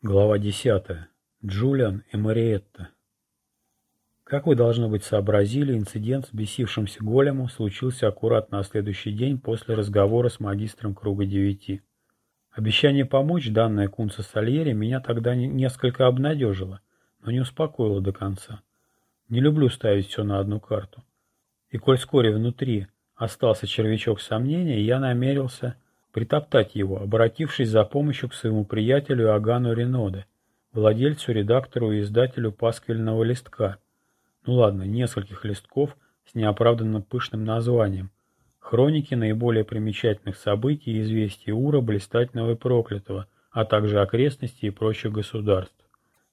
Глава 10. Джулиан и Мариетта. Как вы, должно быть, сообразили, инцидент с бесившимся голему случился аккуратно на следующий день после разговора с магистром Круга Девяти. Обещание помочь, данное Кунца Сальери, меня тогда несколько обнадежило, но не успокоило до конца. Не люблю ставить все на одну карту. И коль вскоре внутри остался червячок сомнения, я намерился притоптать его, обратившись за помощью к своему приятелю Агану Реноде, владельцу, редактору и издателю пасквильного листка. Ну ладно, нескольких листков с неоправданно пышным названием. Хроники наиболее примечательных событий и известий Ура, Блистательного и Проклятого, а также окрестностей и прочих государств.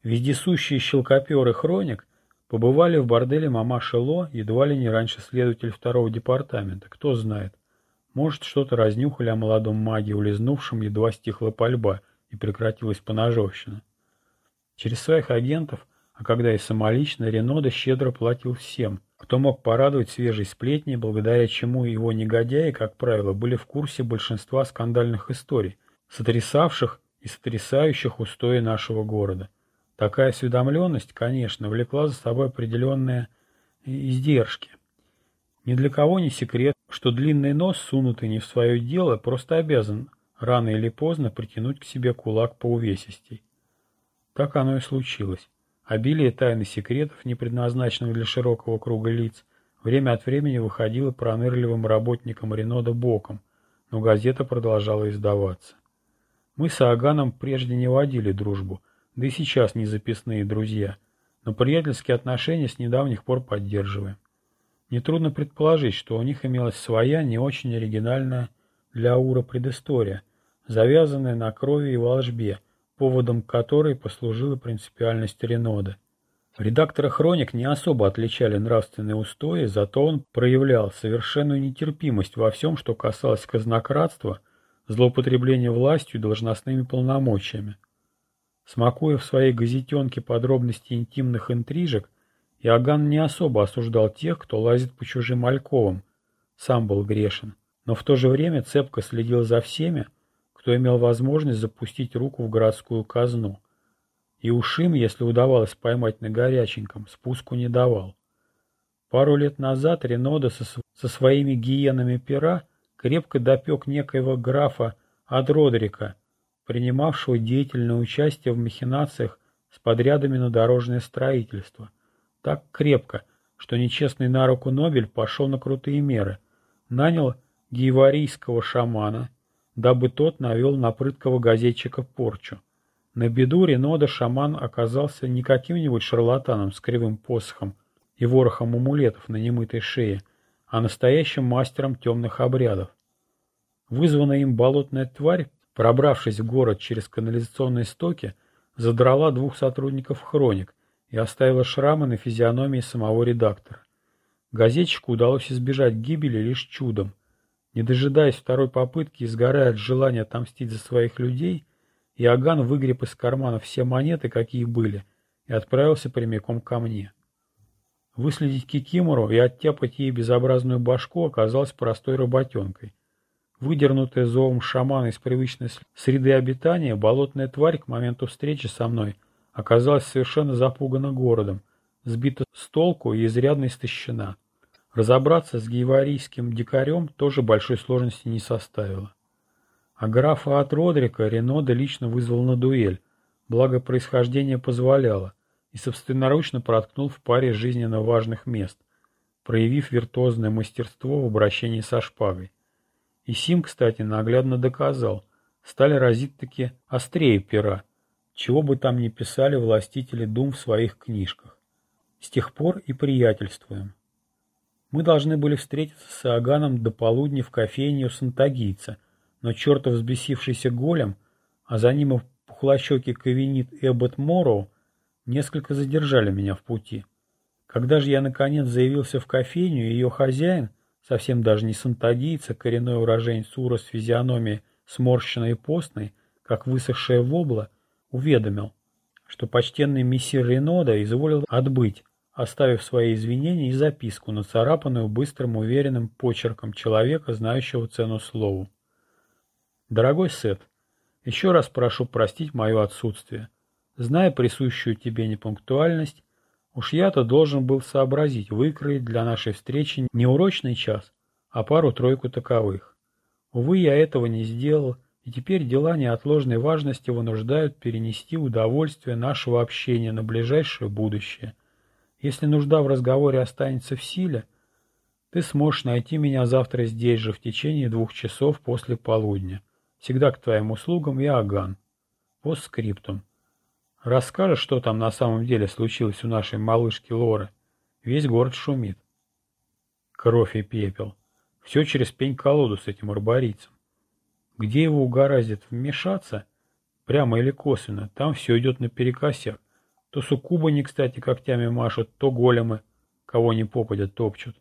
Вездесущие щелкоперы хроник побывали в борделе мама Шело едва ли не раньше следователь второго департамента, кто знает. Может, что-то разнюхали о молодом маге, улизнувшем, едва стихла пальба и прекратилась поножовщина. Через своих агентов, а когда и самолично, Ренода щедро платил всем, кто мог порадовать свежей сплетни, благодаря чему его негодяи, как правило, были в курсе большинства скандальных историй, сотрясавших и сотрясающих устои нашего города. Такая осведомленность, конечно, влекла за собой определенные издержки. Ни для кого не секрет, что длинный нос, сунутый не в свое дело, просто обязан рано или поздно притянуть к себе кулак по увесистей. Так оно и случилось. Обилие тайн секретов, не предназначенных для широкого круга лиц, время от времени выходило пронырливым работникам Ренода боком, но газета продолжала издаваться. Мы с Аганом прежде не водили дружбу, да и сейчас не записные друзья, но приятельские отношения с недавних пор поддерживаем. Нетрудно предположить, что у них имелась своя, не очень оригинальная для Аура предыстория, завязанная на крови и волжбе, поводом которой послужила принципиальность Ренода. Редактора «Хроник» не особо отличали нравственные устои, зато он проявлял совершенную нетерпимость во всем, что касалось казнократства, злоупотребления властью и должностными полномочиями. Смакуя в своей газетенке подробности интимных интрижек, Иоганн не особо осуждал тех, кто лазит по чужим альковам, сам был грешен, но в то же время цепко следил за всеми, кто имел возможность запустить руку в городскую казну. И ушим, если удавалось поймать на горяченьком, спуску не давал. Пару лет назад Ренода со, со своими гиенами пера крепко допек некоего графа Адродрика, принимавшего деятельное участие в махинациях с подрядами на дорожное строительство так крепко, что нечестный на руку Нобель пошел на крутые меры. Нанял гейварийского шамана, дабы тот навел на прыткого газетчика порчу. На беду Ренода шаман оказался не каким-нибудь шарлатаном с кривым посохом и ворохом амулетов на немытой шее, а настоящим мастером темных обрядов. Вызванная им болотная тварь, пробравшись в город через канализационные стоки, задрала двух сотрудников хроник, и оставила шрамы на физиономии самого редактора. Газетчику удалось избежать гибели лишь чудом. Не дожидаясь второй попытки и сгорая от желания отомстить за своих людей, Иоганн выгреб из кармана все монеты, какие были, и отправился прямиком ко мне. Выследить Кикимору и оттяпать ей безобразную башку оказалось простой работенкой. Выдернутая зовом шамана из привычной среды обитания, болотная тварь к моменту встречи со мной оказалась совершенно запугана городом, сбита с толку и изрядно истощена. Разобраться с гейварийским дикарем тоже большой сложности не составило. А графа от Родрика Ренода лично вызвал на дуэль, благо происхождение позволяло, и собственноручно проткнул в паре жизненно важных мест, проявив виртуозное мастерство в обращении со шпагой. И Сим, кстати, наглядно доказал, стали разить-таки острее пера, чего бы там ни писали властители дум в своих книжках. С тех пор и приятельствуем. Мы должны были встретиться с Аганом до полудня в кофейне у Сантагийца, но чертов взбесившийся голем, а за ним и пухлощекий кавенит Эббот Морроу, несколько задержали меня в пути. Когда же я наконец заявился в кофейню, ее хозяин, совсем даже не сантагийца, коренной уроженец Ура с физиономией сморщенной и постной, как высохшая вобла, уведомил, что почтенный мессир Ренода изволил отбыть, оставив свои извинения и записку, нацарапанную быстрым уверенным почерком человека, знающего цену слову. «Дорогой Сет, еще раз прошу простить мое отсутствие. Зная присущую тебе непунктуальность, уж я-то должен был сообразить выкроить для нашей встречи не урочный час, а пару-тройку таковых. Увы, я этого не сделал, и теперь дела неотложной важности вынуждают перенести удовольствие нашего общения на ближайшее будущее. Если нужда в разговоре останется в силе, ты сможешь найти меня завтра здесь же в течение двух часов после полудня. Всегда к твоим услугам и Аган. Постскриптум. Расскажешь, что там на самом деле случилось у нашей малышки Лоры? Весь город шумит. Кровь и пепел. Все через пень-колоду с этим арборийцем. Где его угораздит вмешаться, прямо или косвенно, там все идет наперекосяк. То суккубы не кстати когтями машут, то големы, кого не попадят, топчут.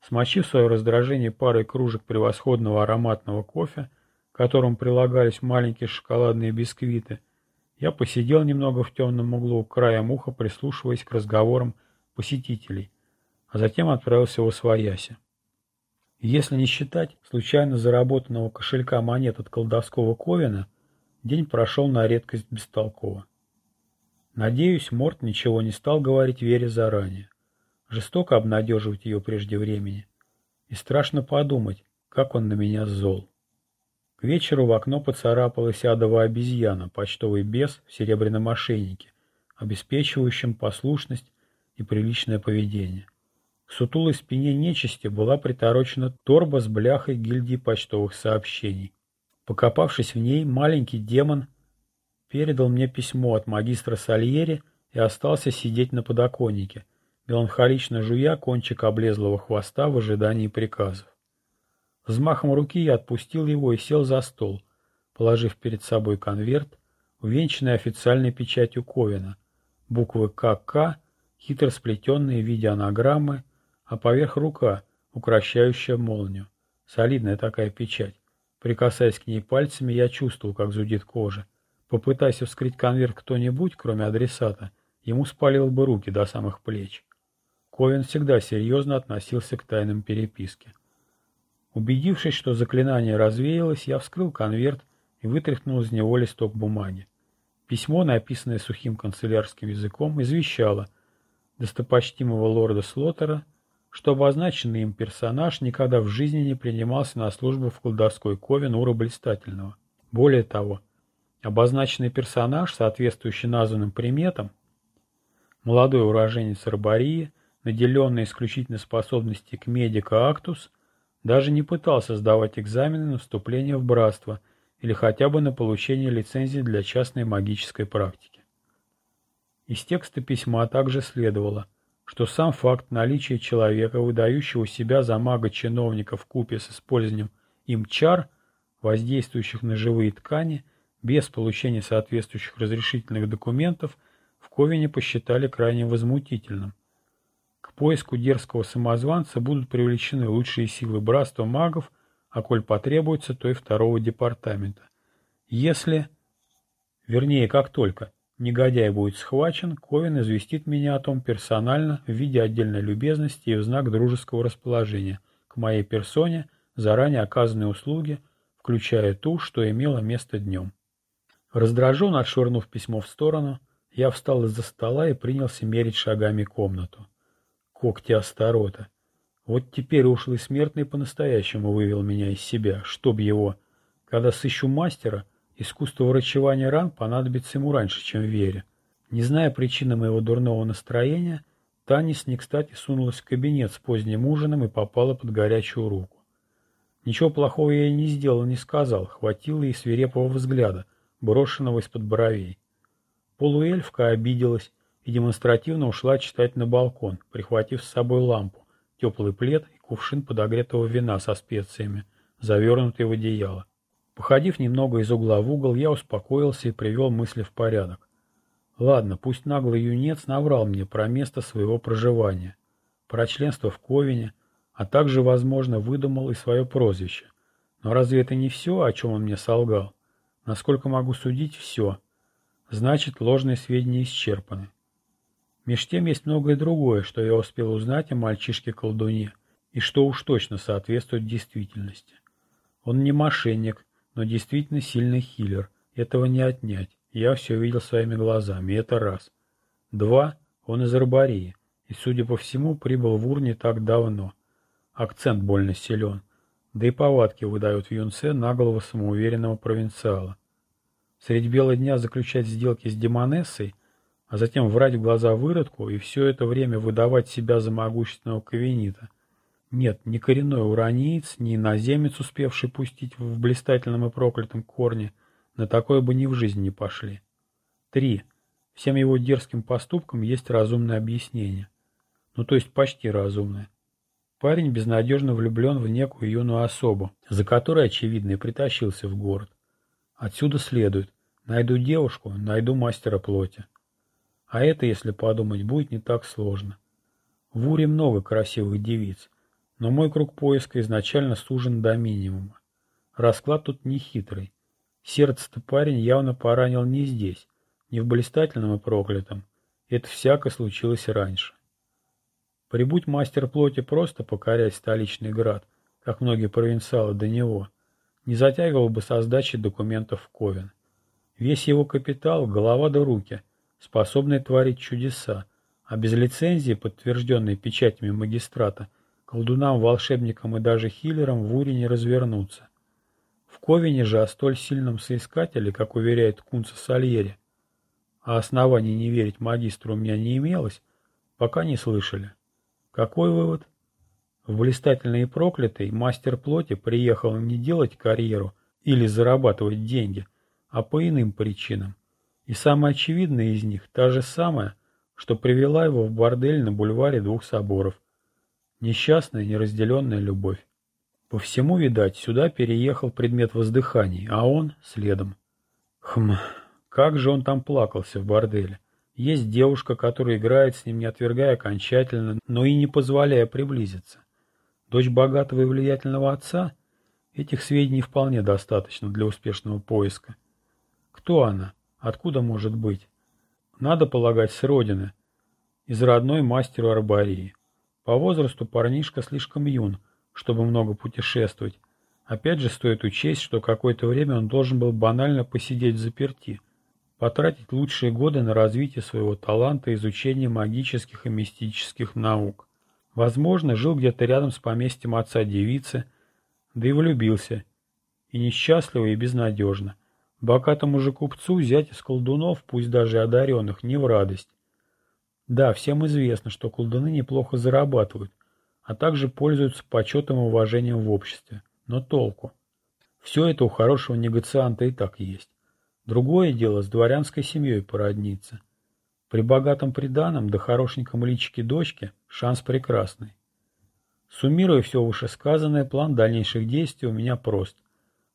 Смочив свое раздражение парой кружек превосходного ароматного кофе, к которым прилагались маленькие шоколадные бисквиты, я посидел немного в темном углу, краем уха прислушиваясь к разговорам посетителей, а затем отправился в Освояси. Если не считать случайно заработанного кошелька монет от колдовского Ковина, день прошел на редкость бестолково. Надеюсь, Морт ничего не стал говорить Вере заранее. Жестоко обнадеживать ее прежде времени. И страшно подумать, как он на меня зол. К вечеру в окно поцарапалась адовая обезьяна, почтовый бес в серебряном ошейнике, обеспечивающем послушность и приличное поведение. К сутулой спине нечисти была приторочена торба с бляхой гильдии почтовых сообщений. Покопавшись в ней, маленький демон передал мне письмо от магистра Сальери и остался сидеть на подоконнике, меланхолично жуя кончик облезлого хвоста в ожидании приказов. Взмахом руки я отпустил его и сел за стол, положив перед собой конверт, увенчанный официальной печатью Ковина, буквы КК, хитро сплетенные в виде анаграммы, а поверх рука, укращающая молнию. Солидная такая печать. Прикасаясь к ней пальцами, я чувствовал, как зудит кожа. Попытайся вскрыть конверт кто-нибудь, кроме адресата, ему спалил бы руки до самых плеч. Ковин всегда серьезно относился к тайным переписке. Убедившись, что заклинание развеялось, я вскрыл конверт и вытряхнул из него листок бумаги. Письмо, написанное сухим канцелярским языком, извещало достопочтимого лорда Слоттера, что обозначенный им персонаж никогда в жизни не принимался на службу в колдовской кове Нура Блистательного. Более того, обозначенный персонаж, соответствующий названным приметам, молодой уроженец Арбории, наделенный исключительной способностью к медика Актус – даже не пытался сдавать экзамены на вступление в братство или хотя бы на получение лицензии для частной магической практики. Из текста письма также следовало, что сам факт наличия человека, выдающего себя за мага-чиновника в купе с использованием им чар, воздействующих на живые ткани, без получения соответствующих разрешительных документов, в Ковине посчитали крайне возмутительным к поиску дерзкого самозванца будут привлечены лучшие силы братства магов, а коль потребуется, то и второго департамента. Если, вернее, как только, негодяй будет схвачен, Ковин известит меня о том персонально в виде отдельной любезности и в знак дружеского расположения к моей персоне, заранее оказанные услуги, включая ту, что имело место днем. Раздраженно отшвырнув письмо в сторону, я встал из-за стола и принялся мерить шагами комнату когти Астарота. Вот теперь ушлый смертный по-настоящему вывел меня из себя, чтоб его. Когда сыщу мастера, искусство врачевания ран понадобится ему раньше, чем Вере. Не зная причины моего дурного настроения, Танис не кстати сунулась в кабинет с поздним ужином и попала под горячую руку. Ничего плохого я ей не сделал, не сказал, хватило и свирепого взгляда, брошенного из-под бровей. Полуэльфка обиделась, и демонстративно ушла читать на балкон, прихватив с собой лампу, теплый плед и кувшин подогретого вина со специями, завернутый в одеяло. Походив немного из угла в угол, я успокоился и привел мысли в порядок. Ладно, пусть наглый юнец наврал мне про место своего проживания, про членство в Ковине, а также, возможно, выдумал и свое прозвище. Но разве это не все, о чем он мне солгал? Насколько могу судить, все. Значит, ложные сведения исчерпаны. Меж тем есть многое другое, что я успел узнать о мальчишке-колдуне, и что уж точно соответствует действительности. Он не мошенник, но действительно сильный хиллер, этого не отнять, Я все видел своими глазами, это раз. Два, он из Арбарии, и, судя по всему, прибыл в Ур не так давно. Акцент больно силен, да и повадки выдают в юнце наглого самоуверенного провинциала. Средь бела дня заключать сделки с демонессой, а затем врать в глаза выродку и все это время выдавать себя за могущественного кавенита. Нет, ни коренной ураниец, ни иноземец, успевший пустить в блистательном и проклятом корне, на такое бы ни в жизнь не пошли. Три. Всем его дерзким поступкам есть разумное объяснение. Ну, то есть почти разумное. Парень безнадежно влюблен в некую юную особу, за которой, очевидно, и притащился в город. Отсюда следует. Найду девушку, найду мастера плоти. А это, если подумать, будет не так сложно. В Уре много красивых девиц, но мой круг поиска изначально сужен до минимума. Расклад тут не хитрый. Сердце-то парень явно поранил не здесь, не в блистательном и проклятом. Это всяко случилось раньше. Прибудь мастер плоти просто покорять столичный град, как многие провинциалы до него, не затягивал бы со сдачей документов в Ковен. Весь его капитал – голова до руки, способный творить чудеса, а без лицензии, подтвержденной печатями магистрата, колдунам, волшебникам и даже хиллерам в Уре не развернуться. В Ковине же о столь сильном соискателе, как уверяет Кунца Сальери, а оснований не верить магистру у меня не имелось, пока не слышали. Какой вывод? В блистательный и проклятый мастер плоти приехал не делать карьеру или зарабатывать деньги, а по иным причинам. И самая очевидная из них та же самая, что привела его в бордель на бульваре двух соборов. Несчастная, неразделенная любовь. По всему, видать, сюда переехал предмет воздыханий, а он следом. Хм, как же он там плакался в борделе. Есть девушка, которая играет с ним, не отвергая окончательно, но и не позволяя приблизиться. Дочь богатого и влиятельного отца? Этих сведений вполне достаточно для успешного поиска. Кто она? Откуда может быть? Надо полагать, с родины. Из родной мастеру арбарии. По возрасту парнишка слишком юн, чтобы много путешествовать. Опять же стоит учесть, что какое-то время он должен был банально посидеть в заперти, потратить лучшие годы на развитие своего таланта и изучение магических и мистических наук. Возможно, жил где-то рядом с поместьем отца девицы, да и влюбился. И несчастливо, и безнадежно. Богатому же купцу взять из колдунов, пусть даже одаренных, не в радость. Да, всем известно, что колдуны неплохо зарабатывают, а также пользуются почетом и уважением в обществе. Но толку? Все это у хорошего негацианта и так есть. Другое дело с дворянской семьей породниться. При богатом приданом да хорошеньком личике дочки шанс прекрасный. Суммируя все вышесказанное, план дальнейших действий у меня прост.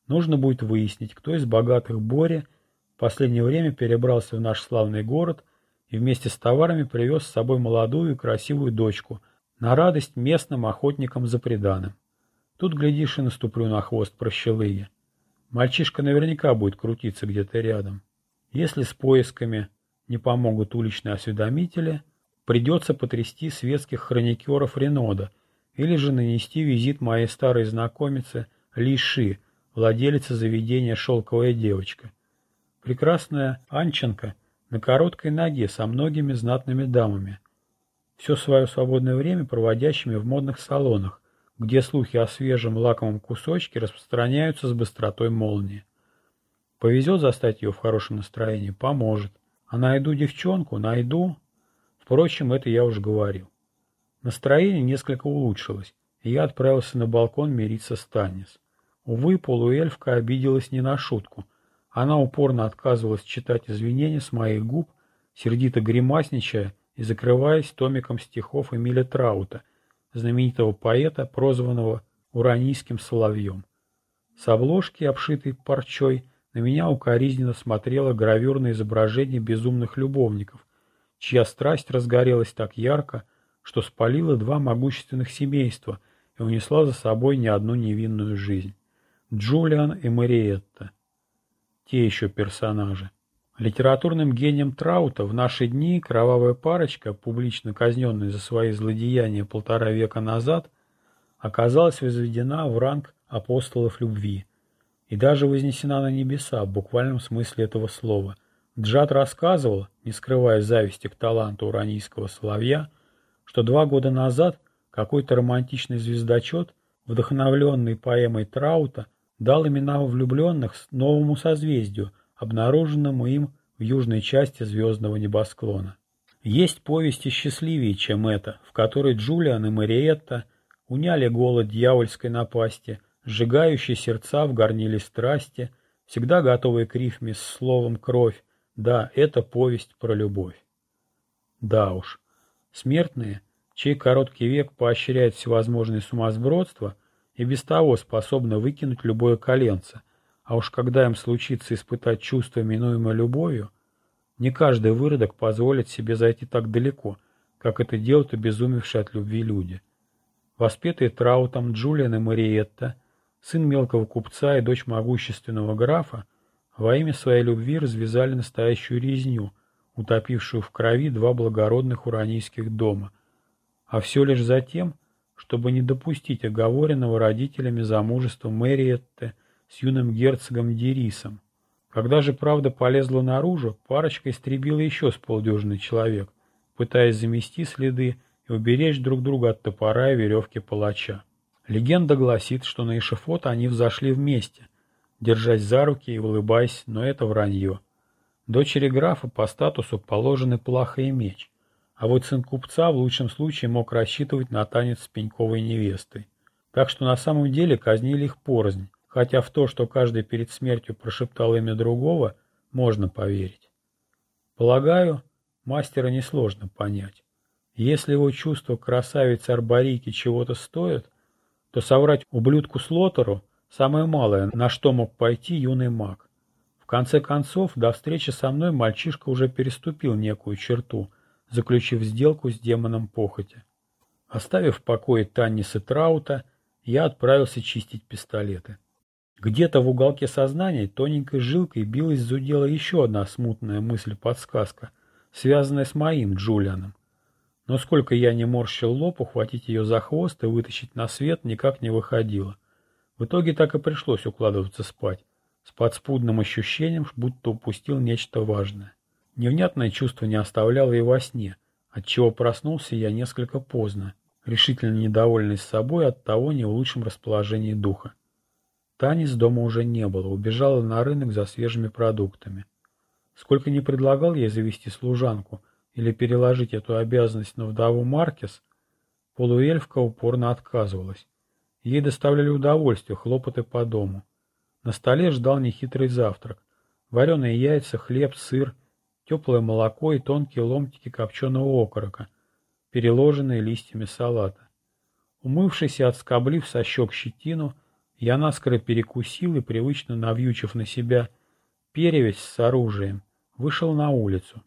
Нужно будет выяснить, кто из богатых Боря в последнее время перебрался в наш славный город и вместе с товарами привез с собой молодую и красивую дочку на радость местным охотникам за приданым. Тут, глядишь, и наступлю на хвост прощелыги. Мальчишка наверняка будет крутиться где-то рядом. Если с поисками не помогут уличные осведомители, придется потрясти светских хроникеров Ренода или же нанести визит моей старой знакомице Лиши, владелице заведения «Шелковая девочка». Прекрасная Анченко на короткой ноге со многими знатными дамами, все свое свободное время проводящими в модных салонах, где слухи о свежем лакомом кусочке распространяются с быстротой молнии. Повезет застать ее в хорошем настроении, поможет. А найду девчонку, найду. Впрочем, это я уже говорил. Настроение несколько улучшилось, и я отправился на балкон мириться с Танис. Увы, полуэльфка обиделась не на шутку. Она упорно отказывалась читать извинения с моих губ, сердито гримасничая и закрываясь томиком стихов Эмиля Траута, знаменитого поэта, прозванного Уранийским соловьем. С обложки, обшитой парчой, на меня укоризненно смотрело гравюрное изображение безумных любовников, чья страсть разгорелась так ярко, что спалила два могущественных семейства и унесла за собой не одну невинную жизнь. Джулиан и Мариетта. Те еще персонажи. Литературным гением Траута в наши дни кровавая парочка, публично казненная за свои злодеяния полтора века назад, оказалась возведена в ранг апостолов любви – и даже вознесена на небеса в буквальном смысле этого слова, Джад рассказывал, не скрывая зависти к таланту уранийского соловья, что два года назад какой-то романтичный звездочет, вдохновленный поэмой Траута, дал имена влюбленных новому созвездию, обнаруженному им в южной части звездного небосклона. Есть повести счастливее, чем это, в которой Джулиан и Мариетта уняли голод дьявольской напасти, сжигающие сердца в горниле страсти, всегда готовые к рифме с словом «кровь», да, это повесть про любовь. Да уж, смертные, чей короткий век поощряет всевозможные сумасбродства, и без того способны выкинуть любое коленце, а уж когда им случится испытать чувство, минуемое любовью, не каждый выродок позволит себе зайти так далеко, как это делают обезумевшие от любви люди. Воспетые Траутом Джулиан и Мариетта, сын мелкого купца и дочь могущественного графа, во имя своей любви развязали настоящую резню, утопившую в крови два благородных уранийских дома, а все лишь за тем, чтобы не допустить оговоренного родителями замужества Мэриетте с юным герцогом Дерисом. Когда же правда полезла наружу, парочка истребила еще с полдюжины человек, пытаясь замести следы и уберечь друг друга от топора и веревки палача. Легенда гласит, что на эшифот они взошли вместе – держась за руки и улыбаясь, но это вранье. Дочери графа по статусу положены плаха и меч, а вот сын купца в лучшем случае мог рассчитывать на танец с пеньковой невестой. Так что на самом деле казнили их порознь, хотя в то, что каждый перед смертью прошептал имя другого, можно поверить. Полагаю, мастера несложно понять. Если его чувство красавицы Арбарики чего-то стоит, то соврать ублюдку Слотеру Самое малое, на что мог пойти юный маг. В конце концов, до встречи со мной мальчишка уже переступил некую черту, заключив сделку с демоном похоти. Оставив в покое Таннис и Траута, я отправился чистить пистолеты. Где-то в уголке сознания тоненькой жилкой билась зудела еще одна смутная мысль-подсказка, связанная с моим Джулианом. Но сколько я не морщил лоб, ухватить ее за хвост и вытащить на свет никак не выходило — в итоге так и пришлось укладываться спать, с подспудным ощущением, будто упустил нечто важное. Невнятное чувство не оставляло и во сне, отчего проснулся я несколько поздно, решительно недовольный собой от того не в лучшем расположении духа. Танис дома уже не было, убежала на рынок за свежими продуктами. Сколько не предлагал ей завести служанку или переложить эту обязанность на вдову Маркес, полуэльфка упорно отказывалась. Ей доставляли удовольствие хлопоты по дому. На столе ждал нехитрый завтрак. Вареные яйца, хлеб, сыр, теплое молоко и тонкие ломтики копченого окорока, переложенные листьями салата. Умывшись и отскоблив со щек щетину, я наскоро перекусил и, привычно навьючив на себя перевязь с оружием, вышел на улицу.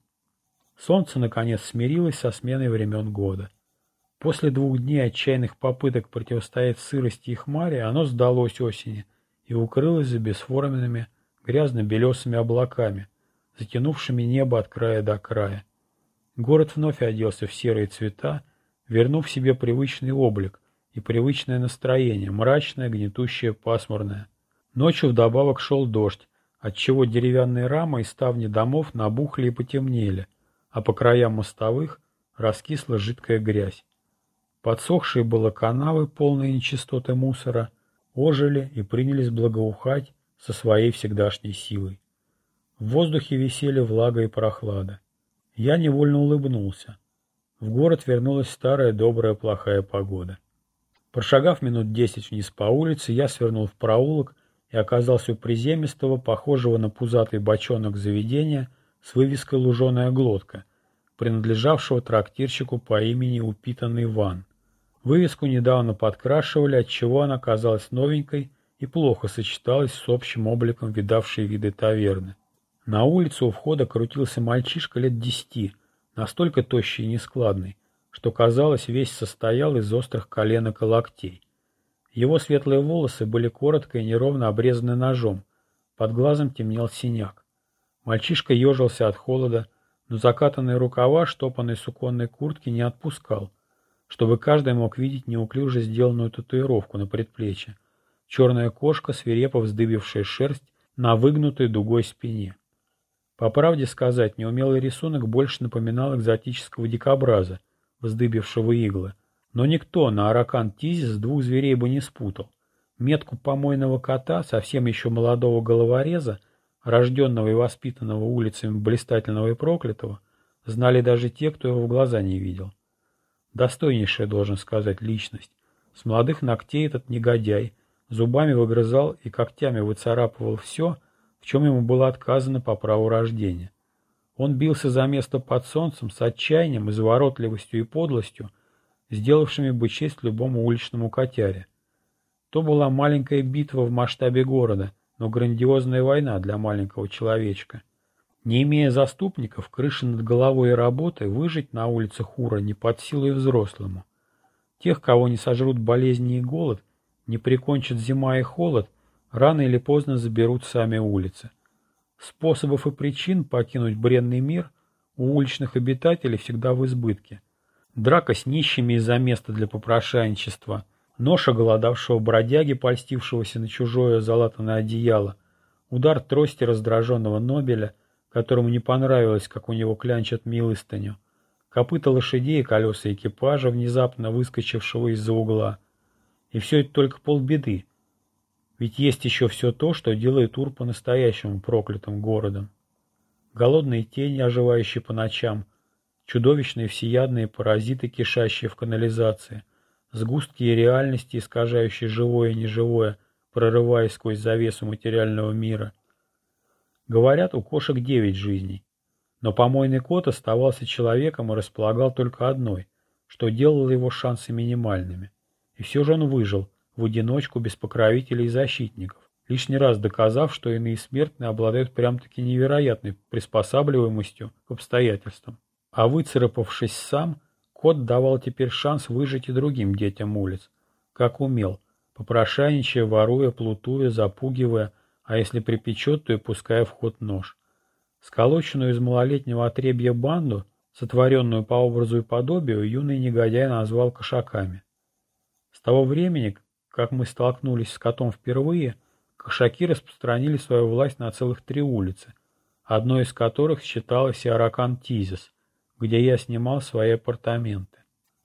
Солнце, наконец, смирилось со сменой времен года. После двух дней отчаянных попыток противостоять сырости и хмари оно сдалось осени и укрылось за бесформенными грязно-белесыми облаками, затянувшими небо от края до края. Город вновь оделся в серые цвета, вернув себе привычный облик и привычное настроение, мрачное, гнетущее, пасмурное. Ночью вдобавок шел дождь, отчего деревянные рамы и ставни домов набухли и потемнели, а по краям мостовых раскисла жидкая грязь. Подсохшие было канавы, полные нечистоты мусора, ожили и принялись благоухать со своей всегдашней силой. В воздухе висели влага и прохлада. Я невольно улыбнулся. В город вернулась старая добрая плохая погода. Прошагав минут десять вниз по улице, я свернул в проулок и оказался у приземистого, похожего на пузатый бочонок заведения с вывеской «Луженая глотка», принадлежавшего трактирщику по имени Упитанный Ван. Вывеску недавно подкрашивали, отчего она казалась новенькой и плохо сочеталась с общим обликом видавшей виды таверны. На улице у входа крутился мальчишка лет десяти, настолько тощий и нескладный, что, казалось, весь состоял из острых коленок и локтей. Его светлые волосы были коротко и неровно обрезаны ножом, под глазом темнел синяк. Мальчишка ежился от холода, но закатанные рукава штопанной суконной куртки не отпускал — чтобы каждый мог видеть неуклюже сделанную татуировку на предплечье. Черная кошка, свирепо вздыбившая шерсть на выгнутой дугой спине. По правде сказать, неумелый рисунок больше напоминал экзотического дикобраза, вздыбившего иглы. Но никто на Аракан Тизис двух зверей бы не спутал. Метку помойного кота, совсем еще молодого головореза, рожденного и воспитанного улицами блистательного и проклятого, знали даже те, кто его в глаза не видел. Достойнейшая, должен сказать, личность. С молодых ногтей этот негодяй зубами выгрызал и когтями выцарапывал все, в чем ему было отказано по праву рождения. Он бился за место под солнцем с отчаянием, изворотливостью и подлостью, сделавшими бы честь любому уличному котяре. То была маленькая битва в масштабе города, но грандиозная война для маленького человечка. Не имея заступников, крыши над головой и работы, выжить на улицах Ура не под силу и взрослому. Тех, кого не сожрут болезни и голод, не прикончат зима и холод – рано или поздно заберут сами улицы. Способов и причин покинуть бренный мир у уличных обитателей всегда в избытке. Драка с нищими из-за места для попрошайничества, ноша голодавшего бродяги, польстившегося на чужое залатанное одеяло, удар трости раздраженного Нобеля, которому не понравилось, как у него клянчат милостыню, копыта лошадей и колеса экипажа, внезапно выскочившего из-за угла. И все это только полбеды. Ведь есть еще все то, что делает Ур по-настоящему проклятым городом. Голодные тени, оживающие по ночам, чудовищные всеядные паразиты, кишащие в канализации, сгустки реальности, искажающие живое и неживое, прорываясь сквозь завесу материального мира. Говорят, у кошек девять жизней. Но помойный кот оставался человеком и располагал только одной, что делало его шансы минимальными. И все же он выжил, в одиночку, без покровителей и защитников, лишний раз доказав, что иные смертные обладают прям-таки невероятной приспосабливаемостью к обстоятельствам. А выцарапавшись сам, кот давал теперь шанс выжить и другим детям улиц, как умел, попрошайничая, воруя, плутуя, запугивая, а если припечет, то и пуская в ход нож. Сколоченную из малолетнего отребья банду, сотворенную по образу и подобию, юный негодяй назвал кошаками. С того времени, как мы столкнулись с котом впервые, кошаки распространили свою власть на целых три улицы, одной из которых считалась Аракан Тизис, где я снимал свои апартаменты.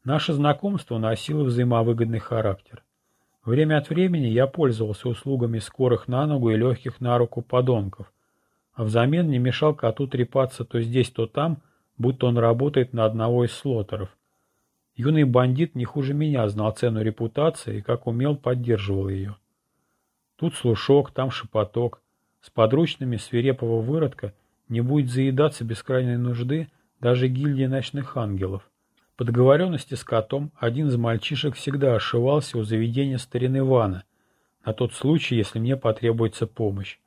Наше знакомство носило взаимовыгодный характер. Время от времени я пользовался услугами скорых на ногу и легких на руку подонков, а взамен не мешал коту трепаться то здесь, то там, будто он работает на одного из слотеров – Юный бандит не хуже меня знал цену репутации и как умел поддерживал ее. Тут слушок, там шепоток. С подручными свирепого выродка не будет заедаться без крайней нужды даже гильдия ночных ангелов. По договоренности с котом один из мальчишек всегда ошивался у заведения старины Вана, на тот случай, если мне потребуется помощь.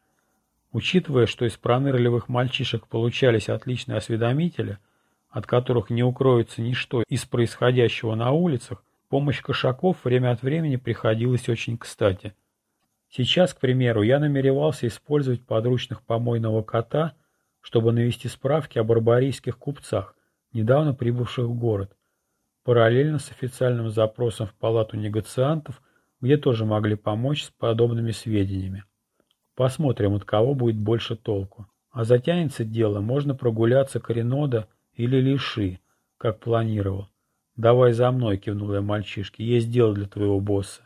Учитывая, что из пронырливых мальчишек получались отличные осведомители – от которых не укроется ничто из происходящего на улицах, помощь кошаков время от времени приходилась очень кстати. Сейчас, к примеру, я намеревался использовать подручных помойного кота, чтобы навести справки о барбарийских купцах, недавно прибывших в город, параллельно с официальным запросом в палату негациантов, где тоже могли помочь с подобными сведениями. Посмотрим, от кого будет больше толку. А затянется дело, можно прогуляться к Ренода или лиши, как планировал. «Давай за мной», — кивнул я мальчишке, — «есть дело для твоего босса».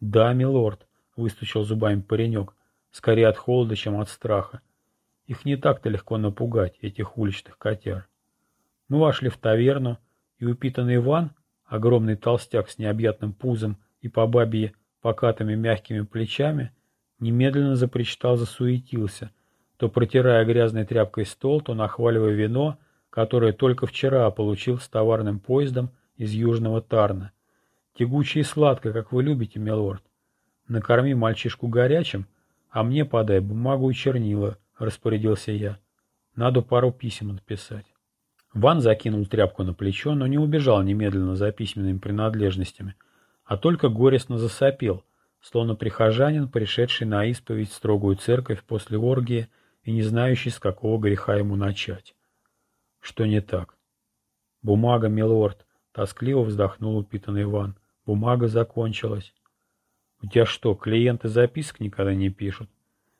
«Да, милорд», — выстучил зубами паренек, скорее от холода, чем от страха. Их не так-то легко напугать, этих уличных котяр. Мы вошли в таверну, и упитанный Иван, огромный толстяк с необъятным пузом и по бабье покатыми мягкими плечами, немедленно запричитал, засуетился, то протирая грязной тряпкой стол, то нахваливая вино — которое только вчера получил с товарным поездом из Южного Тарна. Тягуче и сладко, как вы любите, милорд. Накорми мальчишку горячим, а мне подай бумагу и чернила, распорядился я. Надо пару писем написать. Ван закинул тряпку на плечо, но не убежал немедленно за письменными принадлежностями, а только горестно засопел, словно прихожанин, пришедший на исповедь в строгую церковь после оргии и не знающий, с какого греха ему начать. Что не так? Бумага, милорд, тоскливо вздохнул упитанный Иван. Бумага закончилась. У тебя что, клиенты записок никогда не пишут?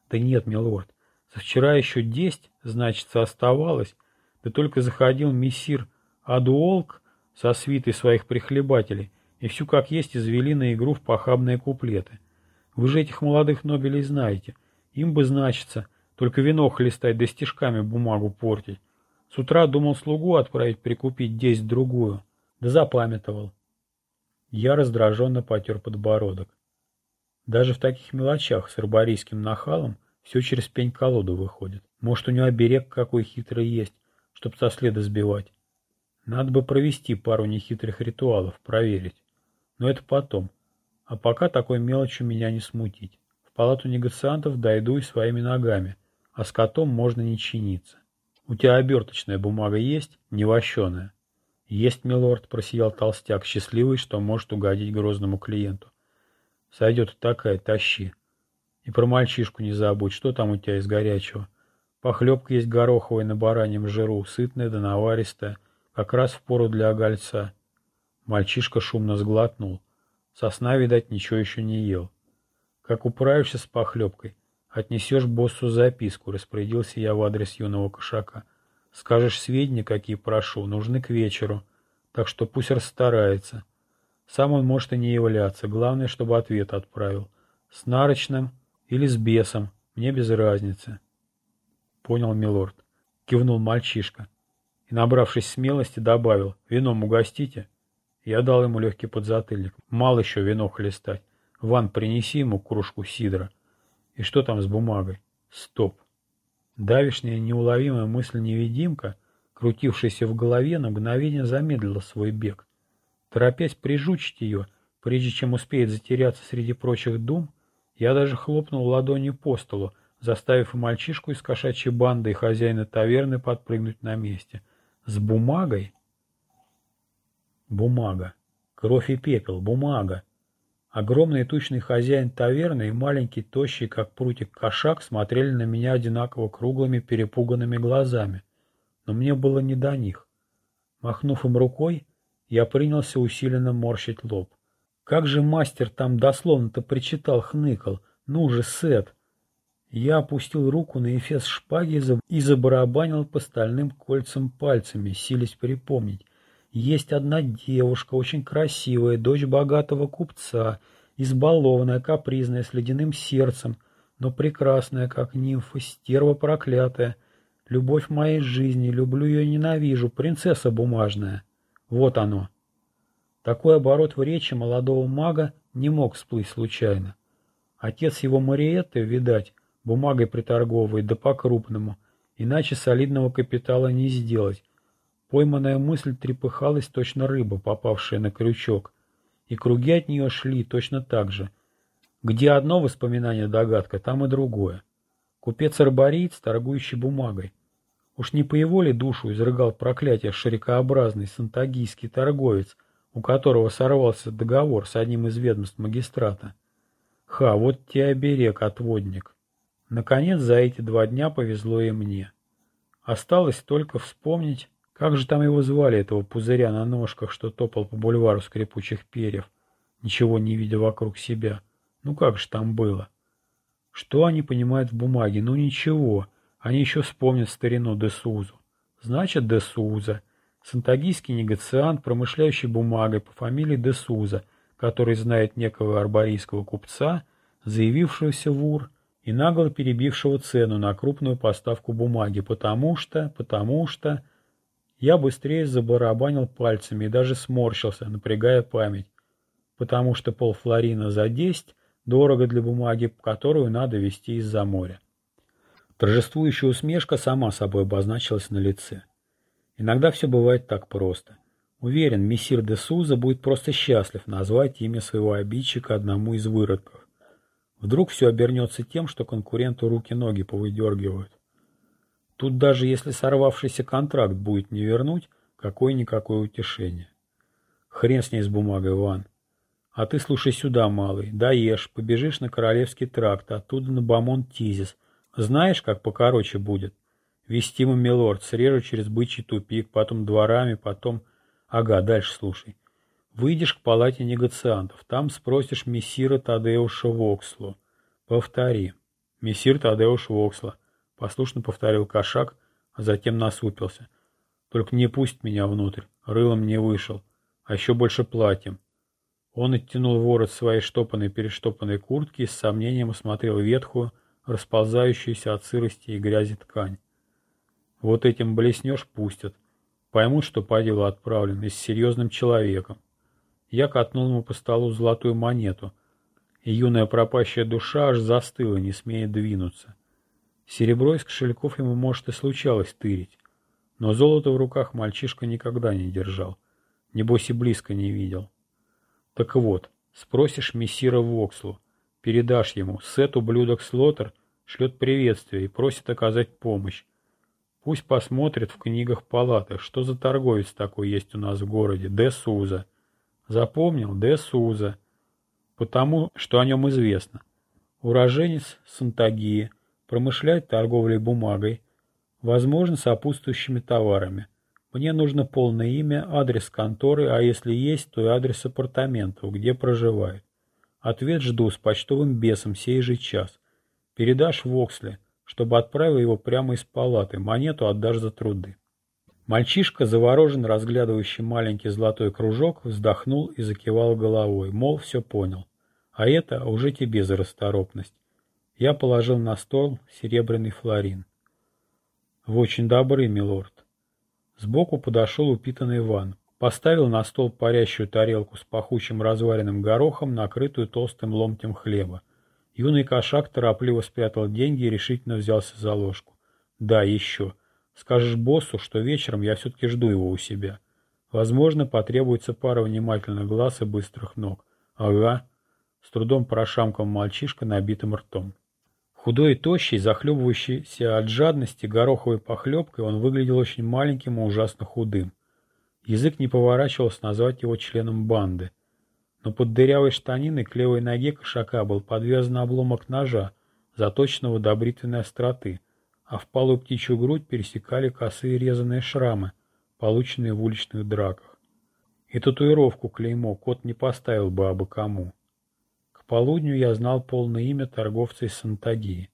Да нет, милорд. Со вчера еще десять, значит, оставалось, да только заходил мессир Адуолк со свитой своих прихлебателей, и всю как есть извели на игру в похабные куплеты. Вы же этих молодых нобелей знаете. Им бы, значится, только вино хлестать да стежками бумагу портить. С утра думал слугу отправить прикупить десять другую, да запамятовал. Я раздраженно потер подбородок. Даже в таких мелочах с арборийским нахалом все через пень-колоду выходит. Может, у него оберег какой хитрый есть, чтоб со следа сбивать. Надо бы провести пару нехитрых ритуалов, проверить. Но это потом. А пока такой мелочью меня не смутить. В палату негациантов дойду и своими ногами, а с котом можно не чиниться. У тебя оберточная бумага есть, не вощеная? «Есть, милорд», — просиял толстяк, счастливый, что может угодить грозному клиенту. «Сойдет такая, тащи. И про мальчишку не забудь, что там у тебя из горячего. Похлебка есть гороховая на бараньем жиру, сытная да наваристая, как раз в пору для огольца». Мальчишка шумно сглотнул. Сосна, видать, ничего еще не ел. «Как управишься с похлебкой, отнесешь боссу записку», — распорядился я в адрес юного кошака. Скажешь сведения, какие прошу, нужны к вечеру, так что пусть расстарается. Сам он может и не являться, главное, чтобы ответ отправил. С нарочным или с бесом, мне без разницы. Понял, милорд. Кивнул мальчишка. И, набравшись смелости, добавил, вином угостите. Я дал ему легкий подзатыльник. Мало еще вино хлестать. Ван, принеси ему кружку сидра. И что там с бумагой? Стоп. Давишняя неуловимая мысль-невидимка, крутившаяся в голове, на мгновение замедлила свой бег. Торопясь прижучить ее, прежде чем успеет затеряться среди прочих дум, я даже хлопнул ладонью по столу, заставив и мальчишку из кошачьей банды, и хозяина таверны подпрыгнуть на месте. С бумагой? Бумага. Кровь и пепел. Бумага. Огромный тучный хозяин таверны и маленький, тощий, как прутик кошак, смотрели на меня одинаково круглыми, перепуганными глазами. Но мне было не до них. Махнув им рукой, я принялся усиленно морщить лоб. Как же мастер там дословно-то причитал, хныкал. Ну же, Сет! Я опустил руку на эфес шпаги и забарабанил по стальным кольцам пальцами, силясь припомнить. Есть одна девушка, очень красивая, дочь богатого купца, избалованная, капризная, с ледяным сердцем, но прекрасная, как нимфа, стерва проклятая. Любовь моей жизни, люблю ее ненавижу, принцесса бумажная. Вот оно. Такой оборот в речи молодого мага не мог всплыть случайно. Отец его Мариетты, видать, бумагой приторговывает, да по-крупному, иначе солидного капитала не сделать, Пойманная мысль трепыхалась точно рыба, попавшая на крючок, и круги от нее шли точно так же. Где одно воспоминание догадка, там и другое. Купец-арбориец, торгующий бумагой. Уж не по его ли душу изрыгал проклятие широкообразный сантагийский торговец, у которого сорвался договор с одним из ведомств магистрата. Ха, вот тебе оберег, отводник. Наконец, за эти два дня повезло и мне. Осталось только вспомнить, как же там его звали, этого пузыря на ножках, что топал по бульвару скрипучих перьев, ничего не видя вокруг себя? Ну как же там было? Что они понимают в бумаге? Ну ничего. Они еще вспомнят старину Десузу. Значит, Десуза. Сантагийский негациант, промышляющий бумагой по фамилии Десуза, который знает некого арборийского купца, заявившегося в УР и нагло перебившего цену на крупную поставку бумаги, потому что, потому что... Я быстрее забарабанил пальцами и даже сморщился, напрягая память, потому что полфлорина за десять дорого для бумаги, которую надо везти из-за моря. Торжествующая усмешка сама собой обозначилась на лице. Иногда все бывает так просто. Уверен, мессир де Суза будет просто счастлив назвать имя своего обидчика одному из выродков. Вдруг все обернется тем, что конкуренту руки-ноги повыдергивают. Тут даже если сорвавшийся контракт будет не вернуть, какое-никакое утешение. Хрен с ней с бумагой, Ван. А ты слушай сюда, малый, даешь, побежишь на Королевский тракт, оттуда на Бамон-Тизис. Знаешь, как покороче будет? Вестимо, милорд, срежу через бычий тупик, потом дворами, потом... Ага, дальше слушай. Выйдешь к палате негациантов, там спросишь мессира Тадеуша Вокслу. Повтори. Мессир Тадеуш Воксла. Послушно повторил кошак, а затем насупился. Только не пусть меня внутрь, рылом не вышел, а еще больше платьем. Он оттянул ворот своей штопанной-перештопанной куртки и с сомнением осмотрел ветхую, расползающуюся от сырости и грязи ткань. Вот этим блеснешь пустят. Поймут, что по делу отправлен, и с серьезным человеком. Я катнул ему по столу золотую монету, и юная пропащая душа аж застыла, не смея двинуться. Серебро из кошельков ему, может, и случалось тырить, но золото в руках мальчишка никогда не держал, небось и близко не видел. Так вот, спросишь мессира Вокслу, передашь ему, Сет ублюдок Слотер шлет приветствие и просит оказать помощь. Пусть посмотрит в книгах палаты, что за торговец такой есть у нас в городе, Де Суза. Запомнил? Де Суза. Потому, что о нем известно. Уроженец Сантагии, промышляет торговлей бумагой, возможно, сопутствующими товарами. Мне нужно полное имя, адрес конторы, а если есть, то и адрес апартаментов, где проживает. Ответ жду с почтовым бесом сей же час. Передашь Воксли, чтобы отправил его прямо из палаты, монету отдашь за труды. Мальчишка, заворожен разглядывающий маленький золотой кружок, вздохнул и закивал головой, мол, все понял. А это уже тебе за расторопность. Я положил на стол серебряный флорин. Вы очень добры, милорд. Сбоку подошел упитанный Иван. Поставил на стол парящую тарелку с пахучим разваренным горохом, накрытую толстым ломтем хлеба. Юный кошак торопливо спрятал деньги и решительно взялся за ложку. «Да, еще. Скажешь боссу, что вечером я все-таки жду его у себя. Возможно, потребуется пара внимательных глаз и быстрых ног. Ага». С трудом прошамкал мальчишка набитым ртом. Худой и тощий, захлебывающийся от жадности гороховой похлебкой, он выглядел очень маленьким и ужасно худым. Язык не поворачивался назвать его членом банды. Но под дырявой штаниной к левой ноге кошака был подвязан обломок ножа, заточенного до бритвенной остроты, а в палую птичью грудь пересекали косые резаные шрамы, полученные в уличных драках. И татуировку клеймо кот не поставил бы абы кому полудню я знал полное имя торговца из Сантагии.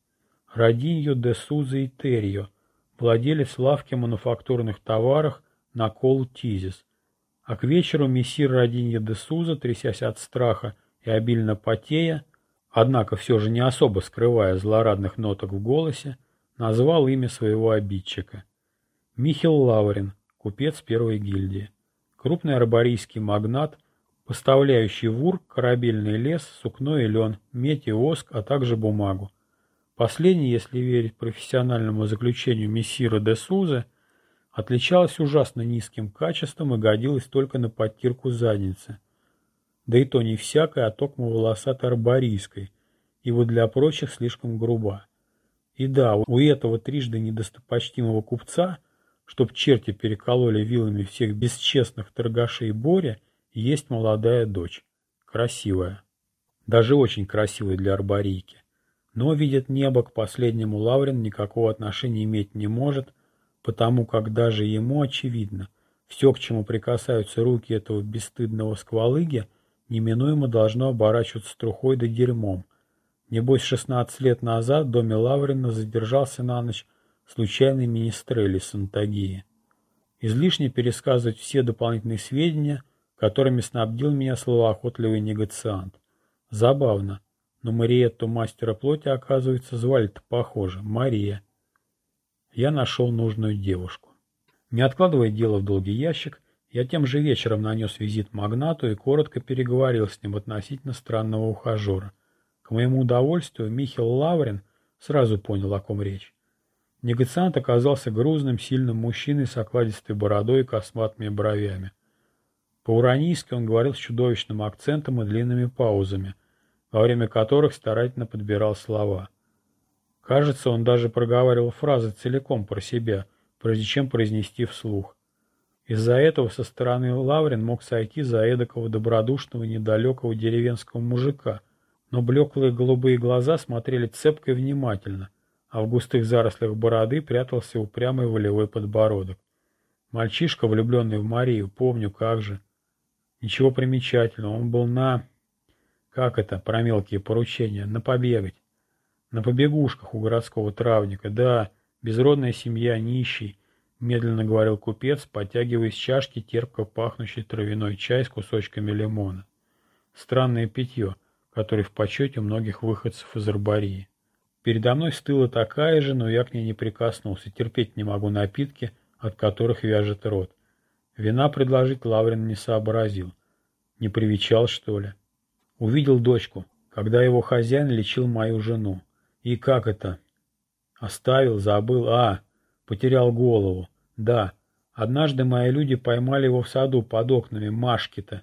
Радиньо де Суза и Террио, владелец лавки мануфактурных товаров на Кол Тизис. А к вечеру мессир Радиньо де Суза, трясясь от страха и обильно потея, однако все же не особо скрывая злорадных ноток в голосе, назвал имя своего обидчика. Михил Лаврин, купец первой гильдии. Крупный арборийский магнат – поставляющий в Ур корабельный лес, сукно и лен, медь и воск, а также бумагу. Последний, если верить профессиональному заключению мессира де Суза, отличалась ужасно низким качеством и годилась только на подтирку задницы. Да и то не всякой, а токмо волосатой арборийской, ибо для прочих слишком груба. И да, у этого трижды недостопочтимого купца, чтоб черти перекололи вилами всех бесчестных торгашей Боря, есть молодая дочь. Красивая. Даже очень красивая для арборийки. Но, видит небо, к последнему Лаврин никакого отношения иметь не может, потому как даже ему очевидно, все, к чему прикасаются руки этого бесстыдного сквалыги, неминуемо должно оборачиваться трухой да дерьмом. Небось, 16 лет назад в доме Лаврина задержался на ночь случайный министрель из Сантагии. Излишне пересказывать все дополнительные сведения – которыми снабдил меня словоохотливый негациант. Забавно, но Мариетту мастера плоти, оказывается, звали-то похоже – Мария. Я нашел нужную девушку. Не откладывая дело в долгий ящик, я тем же вечером нанес визит магнату и коротко переговорил с ним относительно странного ухажера. К моему удовольствию Михаил Лаврин сразу понял, о ком речь. Негациант оказался грузным, сильным мужчиной с окладистой бородой и косматыми бровями. По-уранийски он говорил с чудовищным акцентом и длинными паузами, во время которых старательно подбирал слова. Кажется, он даже проговаривал фразы целиком про себя, прежде чем произнести вслух. Из-за этого со стороны Лаврин мог сойти за эдакого добродушного недалекого деревенского мужика, но блеклые голубые глаза смотрели цепко и внимательно, а в густых зарослях бороды прятался упрямый волевой подбородок. Мальчишка, влюбленный в Марию, помню, как же. Ничего примечательного, он был на... Как это, про мелкие поручения? На побегать. На побегушках у городского травника, да, Безродная семья, нищий, медленно говорил купец, подтягивая из чашки терпко пахнущий травяной чай с кусочками лимона. Странное питье, которое в почете у многих выходцев из арбории. Передо мной стыла такая же, но я к ней не прикоснулся. Терпеть не могу напитки, от которых вяжет рот. Вина предложить Лаврин не сообразил. Не привечал, что ли? Увидел дочку, когда его хозяин лечил мою жену. И как это? Оставил, забыл, а, потерял голову. Да, однажды мои люди поймали его в саду под окнами Машки-то.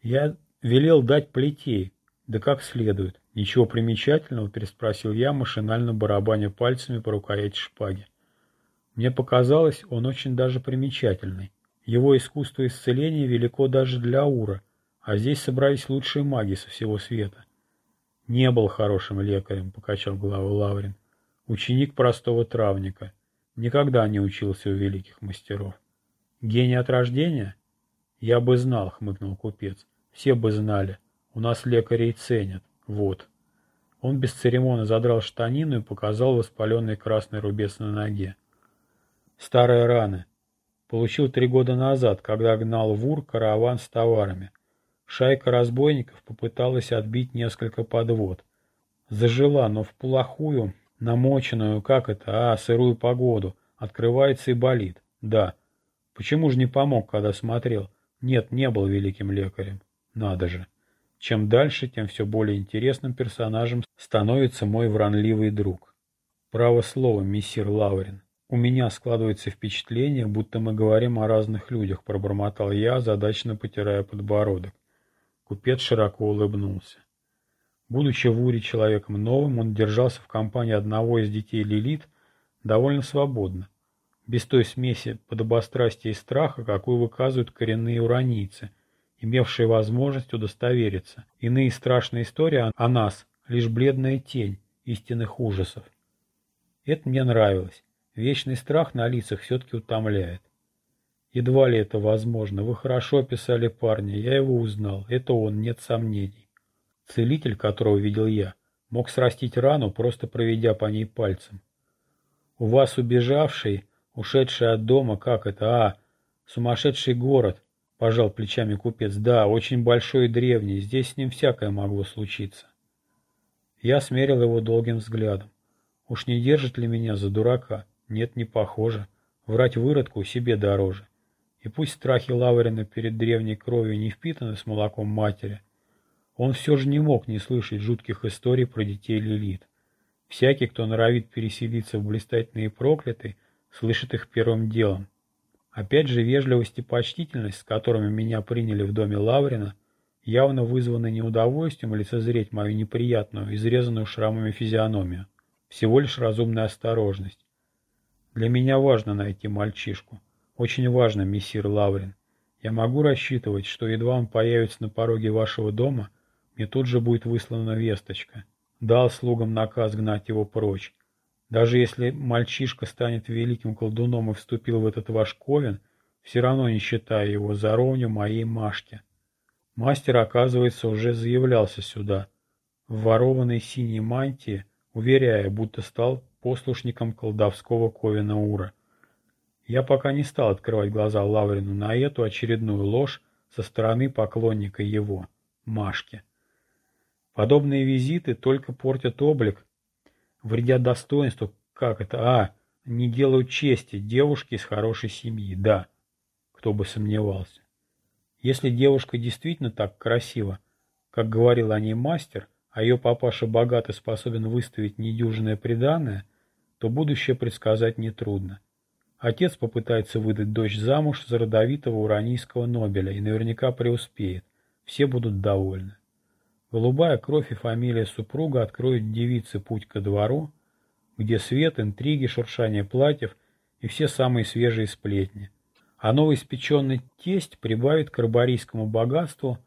Я велел дать плетей, да как следует. Ничего примечательного, переспросил я, машинально барабаня пальцами по рукояти шпаги. Мне показалось, он очень даже примечательный. Его искусство исцеления велико даже для Ура, а здесь собрались лучшие маги со всего света. Не был хорошим лекарем, покачал головой Лаврин. Ученик простого травника. Никогда не учился у великих мастеров. Гений от рождения? Я бы знал, хмыкнул купец. Все бы знали. У нас лекарей ценят. Вот. Он без церемонно задрал штанину и показал воспаленный красный рубец на ноге. Старые раны. Получил три года назад, когда гнал в Ур караван с товарами. Шайка разбойников попыталась отбить несколько подвод. Зажила, но в плохую, намоченную, как это, а, сырую погоду. Открывается и болит. Да. Почему же не помог, когда смотрел? Нет, не был великим лекарем. Надо же. Чем дальше, тем все более интересным персонажем становится мой вранливый друг. Право слово, мессир Лаврин. У меня складывается впечатление, будто мы говорим о разных людях, пробормотал я, задачно потирая подбородок. Купец широко улыбнулся. Будучи в Уре человеком новым, он держался в компании одного из детей Лилит довольно свободно, без той смеси подобострастия и страха, какую выказывают коренные уранийцы, имевшие возможность удостовериться. Иные страшные истории о нас — лишь бледная тень истинных ужасов. Это мне нравилось. Вечный страх на лицах все-таки утомляет. Едва ли это возможно. Вы хорошо описали парня. Я его узнал. Это он, нет сомнений. Целитель, которого видел я, мог срастить рану, просто проведя по ней пальцем. У вас убежавший, ушедший от дома, как это? А, сумасшедший город, пожал плечами купец. Да, очень большой и древний. Здесь с ним всякое могло случиться. Я смерил его долгим взглядом. Уж не держит ли меня за дурака? Нет, не похоже. Врать выродку себе дороже. И пусть страхи Лаврина перед древней кровью не впитаны с молоком матери, он все же не мог не слышать жутких историй про детей Лилит. Всякий, кто норовит переселиться в блистательные проклятые, слышит их первым делом. Опять же, вежливость и почтительность, с которыми меня приняли в доме Лаврина, явно вызваны неудовольствием лицезреть мою неприятную, изрезанную шрамами физиономию. Всего лишь разумная осторожность. Для меня важно найти мальчишку. Очень важно, мессир Лаврин. Я могу рассчитывать, что едва он появится на пороге вашего дома, мне тут же будет выслана весточка. Дал слугам наказ гнать его прочь. Даже если мальчишка станет великим колдуном и вступил в этот ваш ковен, все равно не считаю его за ровню моей Машки. Мастер, оказывается, уже заявлялся сюда, в ворованной синей мантии, уверяя, будто стал послушником колдовского ковена Ура. Я пока не стал открывать глаза Лаврину на эту очередную ложь со стороны поклонника его, Машки. Подобные визиты только портят облик, вредят достоинству, как это, а, не делают чести девушке из хорошей семьи, да, кто бы сомневался. Если девушка действительно так красива, как говорил о ней мастер, а ее папаша богат и способен выставить недюжинное приданное, то будущее предсказать нетрудно. Отец попытается выдать дочь замуж за родовитого уранийского Нобеля и наверняка преуспеет. Все будут довольны. Голубая кровь и фамилия супруга откроют девице путь ко двору, где свет, интриги, шуршание платьев и все самые свежие сплетни. А новоиспеченный тесть прибавит к арборийскому богатству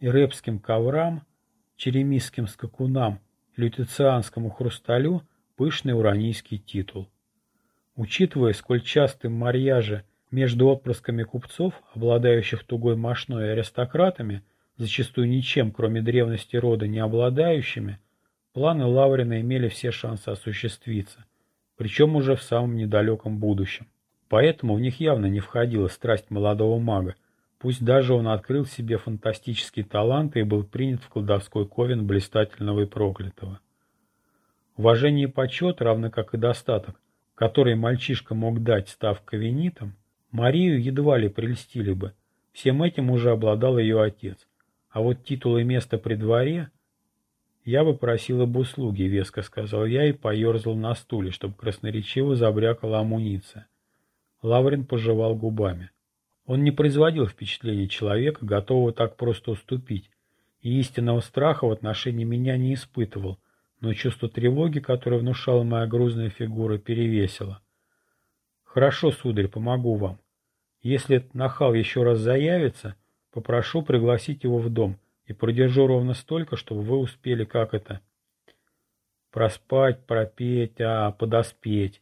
и репским коврам, черемисским скакунам, лютицианскому хрусталю пышный уранийский титул. Учитывая, сколь частым марьяжи между отпрысками купцов, обладающих тугой мошной аристократами, зачастую ничем, кроме древности рода, не обладающими, планы Лаврина имели все шансы осуществиться. причем уже в самом недалеком будущем. Поэтому в них явно не входила страсть молодого мага, пусть даже он открыл себе фантастические таланты и был принят в колдовской ковен блистательного и проклятого. Уважение и почет, равно как и достаток, который мальчишка мог дать, став ковенитом, Марию едва ли прельстили бы. Всем этим уже обладал ее отец. А вот титул и место при дворе... Я бы просил об услуге, веско сказал я и поерзал на стуле, чтобы красноречиво забрякала амуниция. Лаврин пожевал губами. Он не производил впечатления человека, готового так просто уступить, и истинного страха в отношении меня не испытывал, но чувство тревоги, которое внушала моя грузная фигура, перевесило. «Хорошо, сударь, помогу вам. Если этот нахал еще раз заявится, попрошу пригласить его в дом и продержу ровно столько, чтобы вы успели, как это, проспать, пропеть, а подоспеть.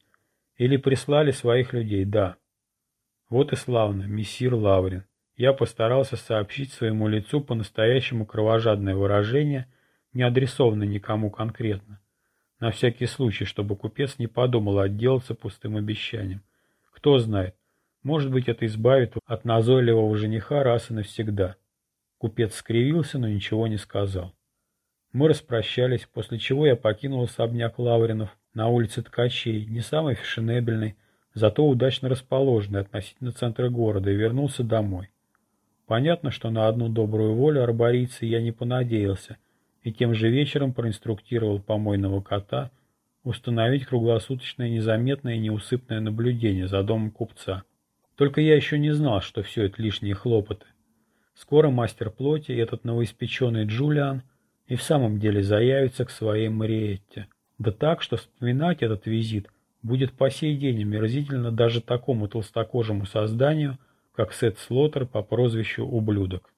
Или прислали своих людей, да». Вот и славно, мессир Лаврин. Я постарался сообщить своему лицу по-настоящему кровожадное выражение, не адресованное никому конкретно. На всякий случай, чтобы купец не подумал отделаться пустым обещанием. Кто знает, может быть, это избавит от назойливого жениха раз и навсегда. Купец скривился, но ничего не сказал. Мы распрощались, после чего я покинул особняк Лавринов на улице Ткачей, не самый фешенебельный, зато удачно расположенный относительно центра города, и вернулся домой. Понятно, что на одну добрую волю арборийца я не понадеялся, и тем же вечером проинструктировал помойного кота установить круглосуточное незаметное и неусыпное наблюдение за домом купца. Только я еще не знал, что все это лишние хлопоты. Скоро мастер плоти, этот новоиспеченный Джулиан, и в самом деле заявится к своей Мариетте. Да так, что вспоминать этот визит – будет по сей день омерзительно даже такому толстокожему созданию, как Сет Слотер по прозвищу «Ублюдок».